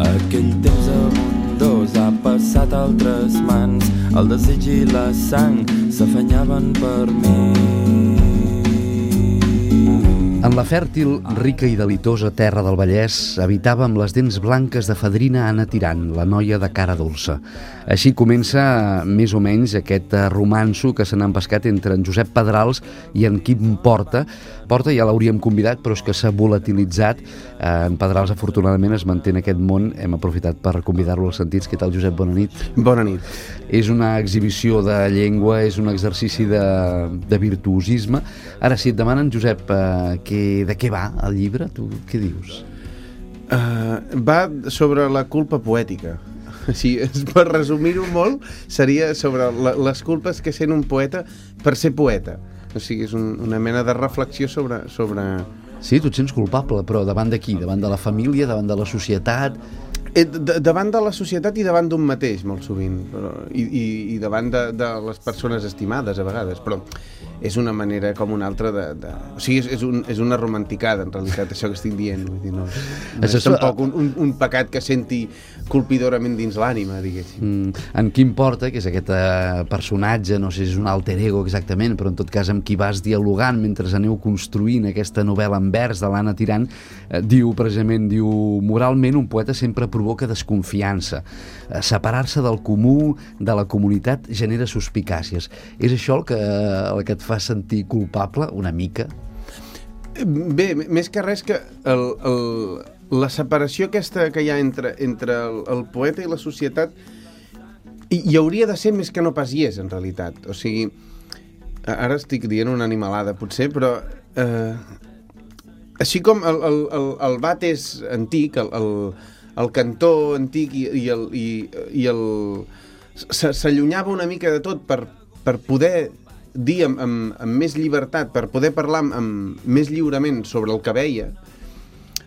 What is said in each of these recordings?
Aquell temps abundós ha passat a altres mans, el desig i la sang s'afanyaven per mi. En la fèrtil, rica i delitosa terra del Vallès habitava amb les dents blanques de fadrina Anna Tirant, la noia de cara dolça. Així comença més o menys aquest eh, romanço que se n'han pescat entre en Josep Pedrals i en Quim Porta. Porta ja l'hauríem convidat, però és que s'ha volatilitzat. Eh, en Pedrals, afortunadament, es manté en aquest món. Hem aprofitat per convidar-lo als sentits. Què tal, Josep? Bona nit. Bona nit. És una exhibició de llengua, és un exercici de, de virtuosisme. Ara, si et demanen, Josep, eh, que, de què va el llibre, tu què dius? Uh, va sobre la culpa poètica. Així, per resumir-ho molt, seria sobre la, les culpes que sent un poeta per ser poeta. O sigui, és un, una mena de reflexió sobre, sobre... Sí, tu et sents culpable, però davant de qui? Davant de la família, davant de la societat? Eh, davant de la societat i davant d'un mateix, molt sovint, però, i, i, i davant de, de les persones estimades, a vegades, però és una manera com una altra de... de... O sigui, és, és, un, és una romanticada, en realitat, això que estic dient. Vull dir, no, no és, tampoc un, un, un pecat que senti colpidorament dins l'ànima, diguéssim. Mm, en qui importa, que és aquest eh, personatge, no sé si és un alter ego exactament, però en tot cas amb qui vas dialogant mentre aneu construint aquesta novel·la en vers de l'Anna Tirant, eh, diu precisament, diu, moralment un poeta sempre provoca desconfiança. Eh, Separar-se del comú, de la comunitat, genera suspicàcies. És això el que, el que et fa sentir culpable, una mica? Bé, més que res que el, el, la separació aquesta que hi ha entre, entre el, el poeta i la societat hi, hi hauria de ser més que no pas hi és, en realitat. O sigui, ara estic dient una animalada, potser, però... Eh, així com el, el, el, el bat és antic, el, el, el cantó antic i, i el... I, i el s'allunyava una mica de tot per, per poder dir amb, amb, amb més llibertat, per poder parlar amb, amb més lliurement sobre el que veia,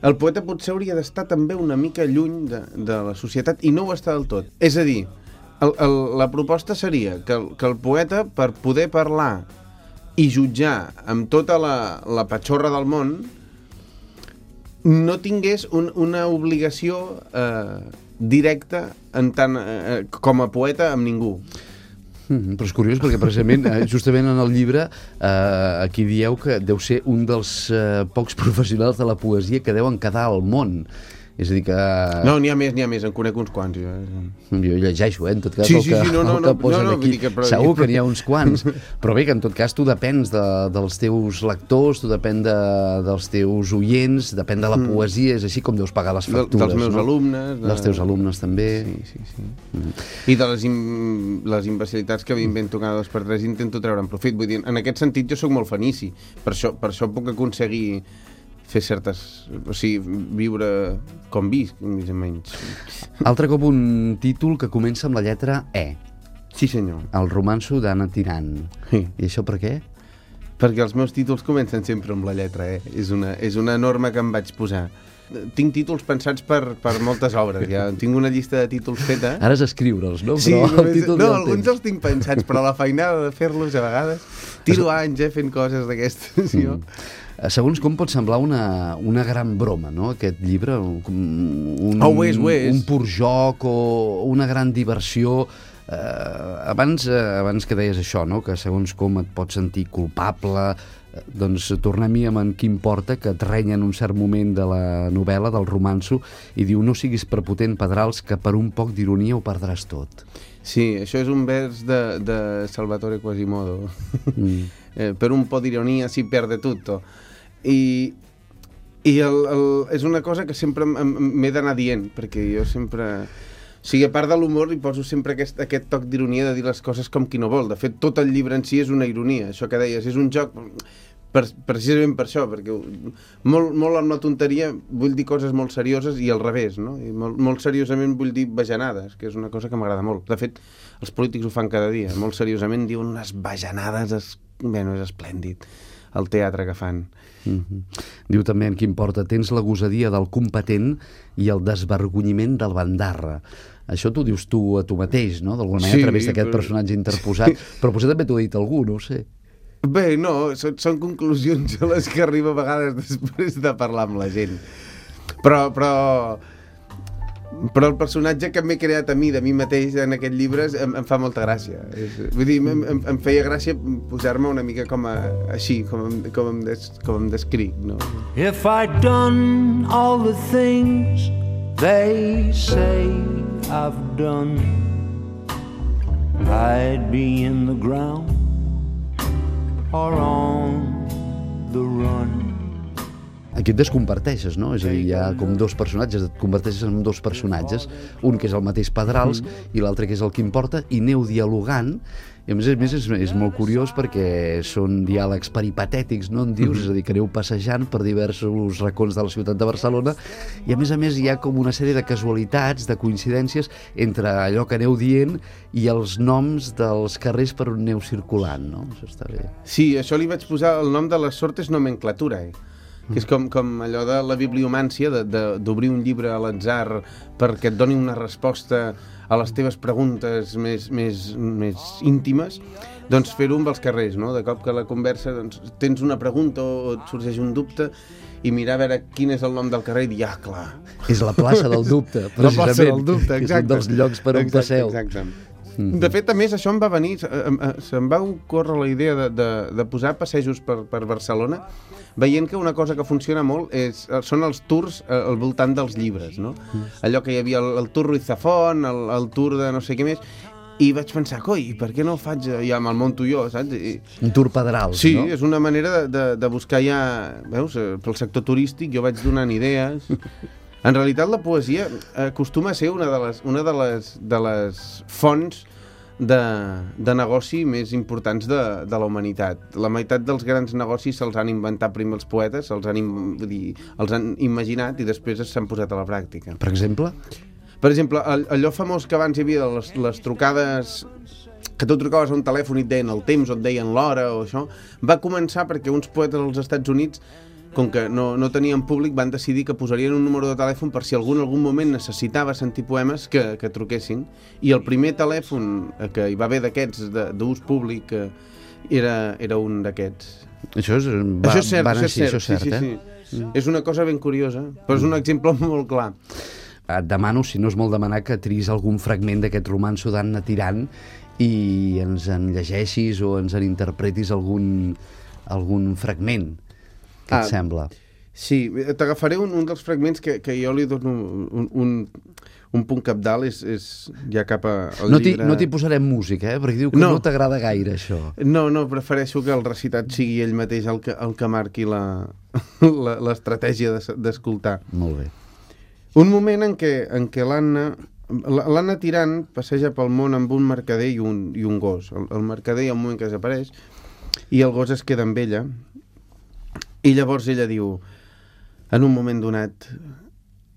el poeta potser hauria d'estar també una mica lluny de, de la societat i no ho està del tot. És a dir, el, el, la proposta seria que que el poeta, per poder parlar i jutjar amb tota la, la patxorra del món, no tingués un, una obligació eh, directa en tant, eh, com a poeta amb ningú. Mm, però és curiós perquè precisament eh, justament en el llibre eh, aquí dieu que deu ser un dels eh, pocs professionals de la poesia que deuen quedar al món és a dir que... No, n'hi ha més, n'hi ha més, en conec uns quants. Jo, jo llegeixo, eh, en tot cas, sí, el que, sí, sí, no, no, el que posen no, no, aquí. Que, però... Segur que n'hi ha uns quants, però bé, que en tot cas tu depens de, dels teus lectors, tu depèn de, dels teus oients, depèn de la mm. poesia, és així com deus pagar les factures. De, dels meus no? alumnes. De... Dels teus alumnes també. Sí, sí, sí. Mm. I de les, im les imbecilitats que m'invento cada dos per tres intento treure'n profit. Vull dir, en aquest sentit jo sóc molt fenici, per això, per això puc aconseguir fer certes... O sigui, viure com visc, més o menys. Altre cop un títol que comença amb la lletra E. Sí, senyor. El romanço d'Anna Tirant. Sí. I això per què? Perquè els meus títols comencen sempre amb la lletra E. És una, és una norma que em vaig posar. Tinc títols pensats per, per moltes obres, ja tinc una llista de títols feta. Ara és escriure'ls, no? Sí, però el títol no, ja el alguns els tinc pensats, però la feinada de fer-los a vegades tiro anys eh, fent coses d'aquestes, mm. jo. Eh, Segons com pot semblar una, una gran broma, no?, aquest llibre, un, Oh, ho és, ho és. un pur joc o una gran diversió. Eh, abans, eh, abans que deies això, no?, que segons com et pots sentir culpable, doncs tornem-hi amb en Quim Porta, que et renya en un cert moment de la novel·la, del romanço, i diu no siguis prepotent, Pedrals, que per un poc d'ironia ho perdràs tot. Sí, això és un vers de, de Salvatore Quasimodo. Mm. eh, per un po' d'ironia si perde tutto. I, i el, el, és una cosa que sempre m'he d'anar dient, perquè jo sempre... O sigui, a part de l'humor, li poso sempre aquest, aquest toc d'ironia de dir les coses com qui no vol. De fet, tot el llibre en si és una ironia. Això que deies, és un joc per, precisament per això, perquè molt, molt amb la tonteria vull dir coses molt serioses i al revés, no? I molt, molt seriosament vull dir bajanades, que és una cosa que m'agrada molt. De fet, els polítics ho fan cada dia. Molt seriosament diuen unes bajanades, es... bueno, és esplèndid el teatre que fan. Mm -hmm. Diu també en Quim Porta, tens la gosadia del competent i el desvergonyiment del bandarra. Això t'ho dius tu a tu mateix, no? D'alguna manera, Sí, a través d'aquest però- personatge interposat. Però potser també t'ho ha dit algú, no sé. Bé, no, són, són conclusions a les que arriba a vegades després de parlar amb la gent. Però, però però el personatge que m'he creat a mi, de mi mateix, en aquest llibre, em, em fa molta gràcia. És, vull dir, em, em, em feia gràcia posar-me una mica com a, així, com com em, des, com em descric, no? If I'd done all the things they say I've done, I'd be in the ground or on the run. Aquí et descomparteixes, no? És a dir, hi ha com dos personatges, et converteixes en dos personatges, un que és el mateix Pedrals Mm. i l'altre que és el Quim Porta, i aneu dialogant, i a més a més és, és molt curiós perquè són diàlegs peripatètics, no en dius? És a dir, que aneu passejant per diversos racons de la ciutat de Barcelona, i a més a més hi ha com una sèrie de casualitats, de coincidències entre allò que aneu dient i els noms dels carrers per on aneu circulant, no? Això està bé. Sí, això li vaig posar el nom de les sortes nomenclatura, eh? Que és com, com allò de la bibliomància, d'obrir un llibre a l'atzar perquè et doni una resposta a les teves preguntes més, més, més íntimes, doncs fer-ho amb els carrers, no? De cop que la conversa doncs, tens una pregunta o et sorgeix un dubte i mirar a veure quin és el nom del carrer i dir, ah, clar, És la plaça del dubte, la plaça precisament, del dubte, que és exacte. un dels llocs per on exacte, passeu. Exacte. Mhm. De fet, a més, això em va venir, em- se'm va ocórrer la idea de, de, de posar passejos per, per Barcelona, veient que una cosa que funciona molt és, eh, són els tours eh, al voltant dels llibres, no? Allò que hi havia el, el tour Ruiz Zafón, el, el tour de no sé què més, i vaig pensar, coi, per què no ho faig eh, ja amb el Monto jo, saps? I, Un tour Pedrals, Sí, no? és una manera de, de, de buscar ja... Veus, eh, pel sector turístic jo vaig donant idees. En realitat la poesia acostuma a ser una de les, una de les, de les fonts de, de negoci més importants de, de la humanitat. La meitat dels grans negocis se'ls han inventat primer els poetes, se'ls han, dir, els han imaginat i després s'han posat a la pràctica. Per exemple? Per exemple, all- allò famós que abans hi havia les, les trucades que tu trucaves a un telèfon i et deien el temps o et deien l'hora o això, va començar perquè uns poetes als Estats Units com que no, no tenien públic, van decidir que posarien un número de telèfon per si algú en algun moment necessitava sentir poemes que, que truquessin. I el primer telèfon eh, que hi va haver d'aquests de- d'ús públic eh, era, era un d'aquests. Això és, va, això és cert, va anar això és així, cert, això és cert, sí, sí, eh? sí. És una cosa ben curiosa, però és un exemple molt clar. Et demano, si no és molt demanar, que triïs algun fragment d'aquest romanço d'Anna Tirant i ens en llegeixis o ens en interpretis algun, algun fragment. Què Ah, et sembla? Sí, t'agafaré un, un dels fragments que, que jo li dono un, un, un punt capdalt, és, és ja cap a, al No llibre... no t'hi posarem música, eh? Perquè diu que no, No. t'agrada gaire, això. No, no, prefereixo que el recitat sigui ell mateix el que, el que marqui la- la- l'estratègia de- d'escoltar. Molt bé. Un moment en què, en què l'Anna... la- L'Anna Tirant passeja pel món amb un mercader i un, i un gos. El, el mercader hi ha un moment que desapareix i el gos es queda amb ella i llavors ella diu en un moment donat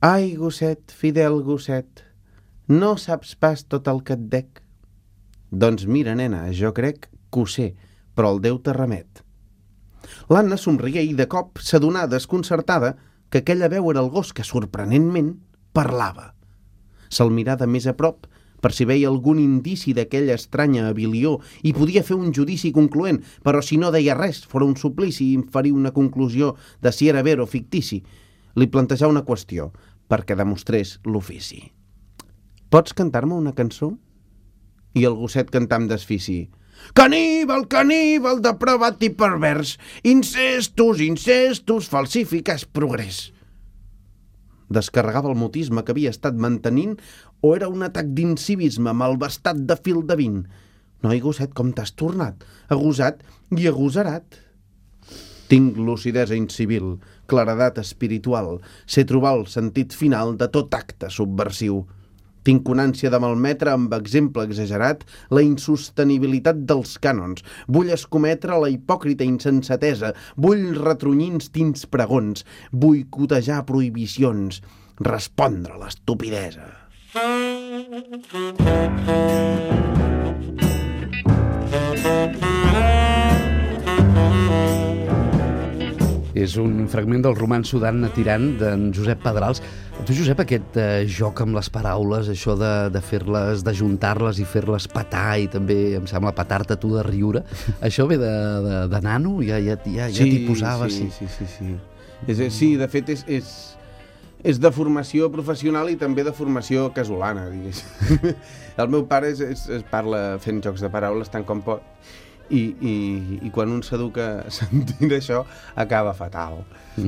Ai, gosset, fidel gosset, no saps pas tot el que et dec? Doncs mira, nena, jo crec que ho sé, però el Déu te remet. L'Anna somria i de cop s'adonà desconcertada que aquella veu era el gos que sorprenentment parlava. Se'l mirà de més a prop per si veia algun indici d'aquella estranya abilió i podia fer un judici concloent, però si no deia res, fora un suplici inferir una conclusió de si era ver o fictici. Li plantejà una qüestió, perquè demostrés l'ofici. Pots cantar-me una cançó? I el gosset cantà amb desfici. Caníbal, caníbal, depravat i pervers, incestos, incestos, falsifiques progrés. Descarregava el mutisme que havia estat mantenint o era un atac d'incivisme malvestat de fil de vint? Noi, gosset, com t'has tornat? Agosat i agosarat. Tinc lucidesa incivil, claredat espiritual, sé trobar el sentit final de tot acte subversiu. Tinc conància de malmetre amb exemple exagerat la insostenibilitat dels cànons. Vull escometre la hipòcrita insensatesa. Vull retrunyir instints pregons. Vull cotejar prohibicions. Respondre a l'estupidesa. És un fragment del romanço d'Anna Tirant d'en Josep Pedrals. Tu, Josep, aquest eh, joc amb les paraules, això de, de fer-les, d'ajuntar-les i fer-les petar i també, em sembla, petar-te tu de riure, això ve de, de, de nano? Ja, ja, ja, ja t'hi posaves? sí, sí, sí, sí. És, sí, de fet, és, és, és de formació professional i també de formació casolana, diguéssim. El meu pare és, és, es parla fent jocs de paraules tant com pot i, i, i quan un s'educa sentint això acaba fatal.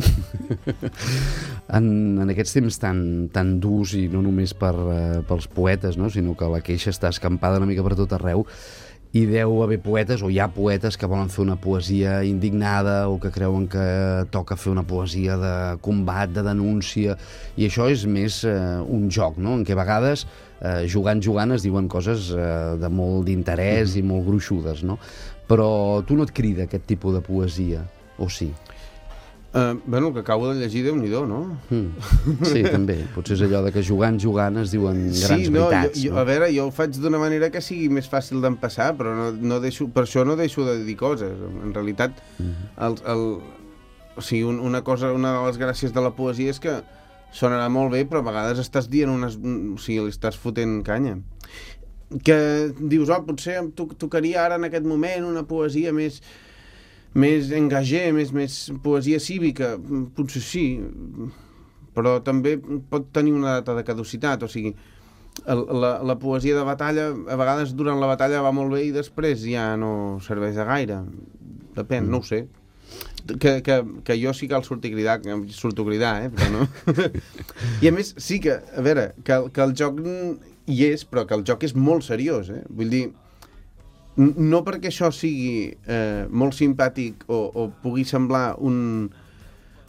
En, en aquests temps tan, tan durs i no només per, eh, pels poetes, no? sinó que la queixa està escampada una mica per tot arreu, i deu haver poetes, o hi ha poetes que volen fer una poesia indignada o que creuen que toca fer una poesia de combat, de denúncia, i això és més eh, un joc, no? en què a vegades eh, jugant, jugant es diuen coses eh, de molt d'interès i molt gruixudes, no? Però tu no et crida aquest tipus de poesia, o sí? Uh, bueno, el que acabo de llegir, déu nhi no? Mm. Sí, també. Potser és allò de que jugant, jugant es diuen grans sí, no, veritats. Jo, jo, no? A veure, jo ho faig d'una manera que sigui més fàcil d'empassar, però no, no deixo, per això no deixo de dir coses. En realitat, mm -hmm. el, el, o sigui, un, una cosa, una de les gràcies de la poesia és que sonarà molt bé, però a vegades estàs dient unes... O sigui, li estàs fotent canya. Que dius, oh, potser em to tocaria ara en aquest moment una poesia més més engagé, més, més poesia cívica, potser sí, però també pot tenir una data de caducitat, o sigui, el, la, la poesia de batalla, a vegades durant la batalla va molt bé i després ja no serveix de gaire. Depèn, mm. no ho sé. Que, que, que jo sí que el surti a cridar, que em surto a cridar, eh? però no. I a més, sí que, a veure, que, que el joc hi és, però que el joc és molt seriós, eh? Vull dir, no perquè això sigui eh, molt simpàtic o, o pugui semblar un,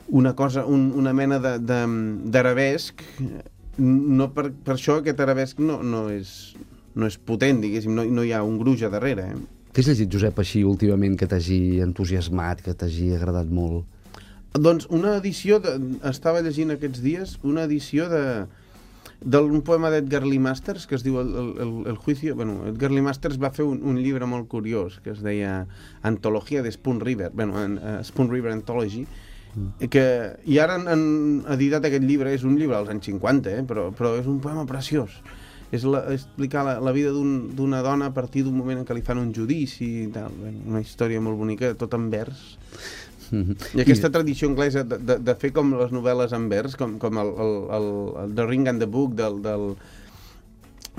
una cosa, un, una mena d'arabesc, no per, per això aquest arabesc no, no, és, no és potent, diguéssim, no, no hi ha un gruix a darrere. Eh? Què has llegit, Josep, així últimament que t'hagi entusiasmat, que t'hagi agradat molt? Doncs una edició, de, estava llegint aquests dies, una edició de, d'un poema d'Edgar Lee Masters que es diu El, el, el juicio... Bueno, Edgar Lee Masters va fer un, un llibre molt curiós que es deia Antologia de Spoon River, bueno, en, uh, Spoon River Anthology, mm. que, i ara han, han editat aquest llibre, és un llibre dels anys 50, eh, però, però és un poema preciós. És la, explicar la, la vida d'una un, dona a partir d'un moment en què li fan un judici i tal. Bueno, una història molt bonica, tot en vers. I aquesta I... tradició anglesa de, de, de fer com les novel·les en vers, com, com el, el, el, el The Ring and the Book del, del,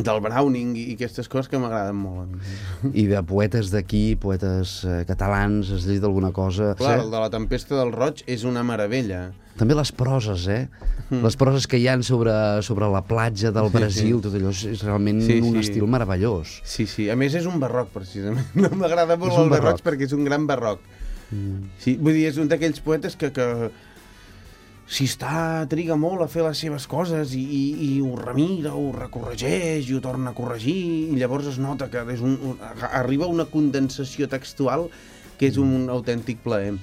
del Browning i aquestes coses que m'agraden molt. I de poetes d'aquí, poetes eh, catalans, has llegit alguna cosa? Clar, el de la Tempesta del Roig és una meravella. També les proses, eh? Mm. Les proses que hi han sobre, sobre la platja del Brasil, sí, sí. tot allò és, és realment sí, un sí. estil meravellós. Sí, sí. A més és un barroc, precisament. No m'agrada molt el barroc perquè és un gran barroc. Mm. Sí, vull dir, és un d'aquells poetes que, que si està, triga molt a fer les seves coses i, i, i ho remira, ho recorregeix i ho torna a corregir i llavors es nota que és un, un, arriba una condensació textual que és un autèntic plaer.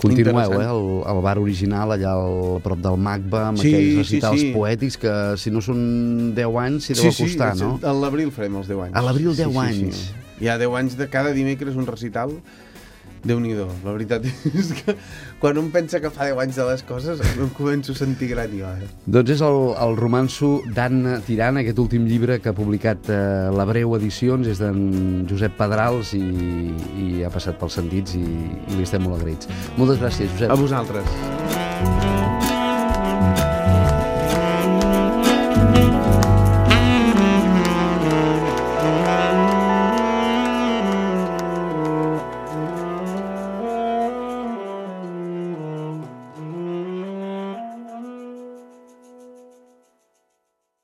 Continueu, eh, el, el bar original allà al prop del MACBA amb sí, aquells recitals sí, sí. poètics que si no són 10 anys s'hi deu sí, acostar, sí, no? Sí, a l'abril farem els 10 anys. A l'abril 10 sí, anys. Sí, sí. Hi ha 10 anys de cada dimecres un recital déu nhi la veritat és que quan un pensa que fa 10 anys de les coses em començo a sentir gran jo. Eh? Doncs és el, el romanço d'Anna Tirant, aquest últim llibre que ha publicat eh, la Breu Edicions, és d'en Josep Pedrals i, i ha passat pels sentits i, i li estem molt agraïts. Moltes gràcies, Josep. A vosaltres.